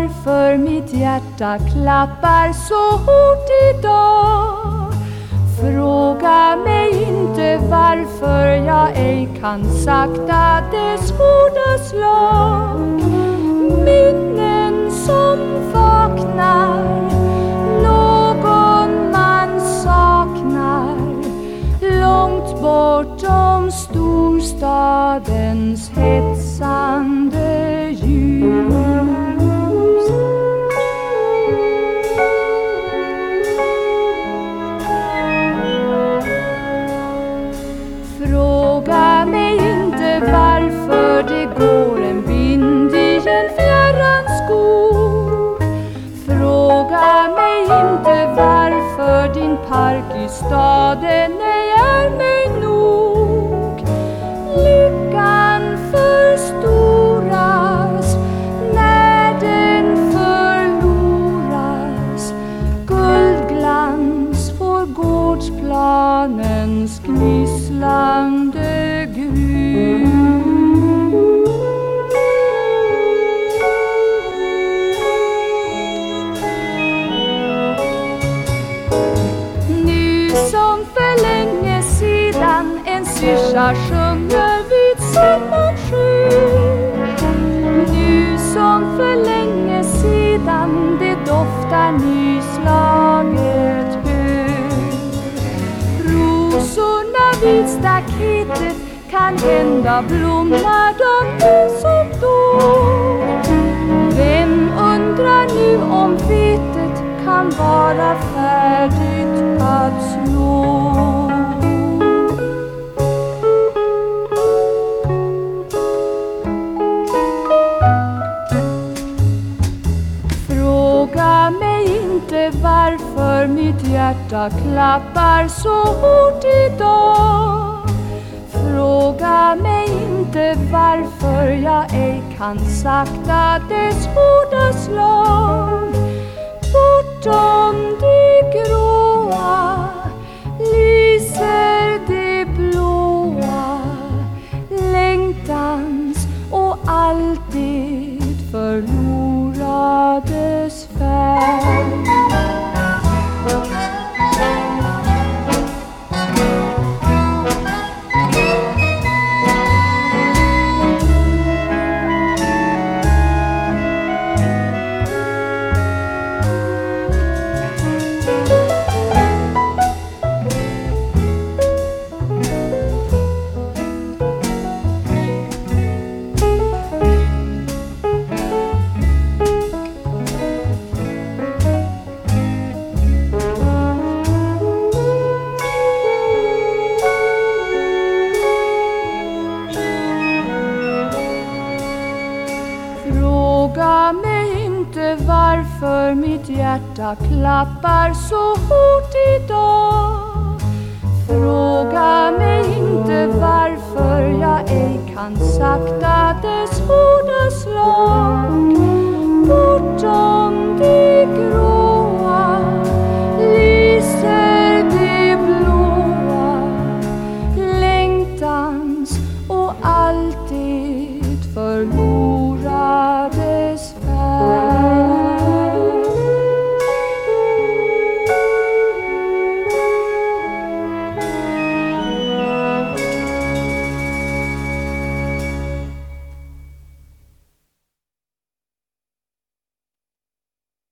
Varför mitt hjärta klappar så hårt idag. Fråga mig inte varför jag ej kan sakta dess hårda slag. Staden ej är mig nog. Lyckan förstoras när den förloras. Guldglans får gårdsplanens gnisslande grus syrsa sjunger vid samma sjö Nu som för länge sedan det doftar nyslaget hö Rosorna vid staketet kan hända blommar de nu som då. Vem undrar nu om vetet kan vara färdigt att slå inte varför mitt hjärta klappar så hårt idag. Fråga mig inte varför jag ej kan sakta dess hårda slag. Bortom Fråga mig inte varför mitt hjärta klappar så hårt idag. Fråga mig inte varför jag ej kan sakta dess hårda slag.